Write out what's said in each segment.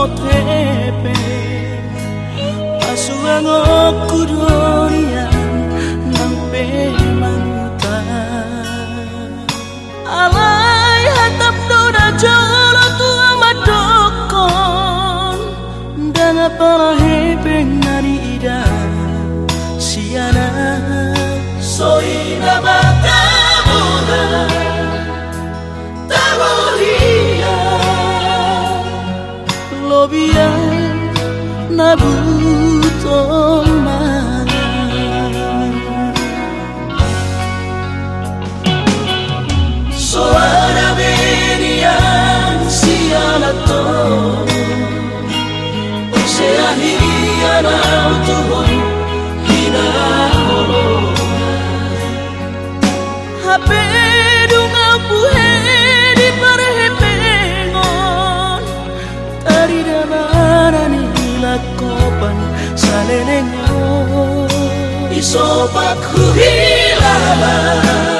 motepe Pasuang oku dorian Nampe manguta. Alay hatap dora jolo tua madokon Dan apalah hepeng nari ida Siana So mah obiya na buto mmanya soara benian si alato oseahia na utubo hina holo. Happy nagkoban sa neneng mo Isopat ko hilala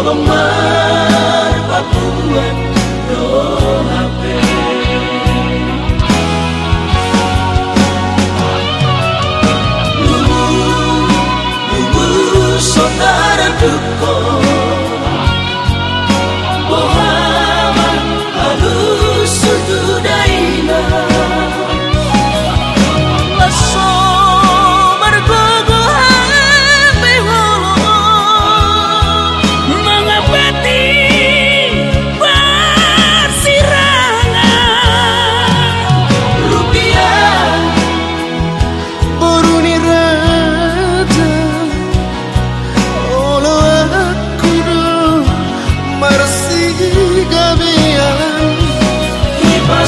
Holomar papuan do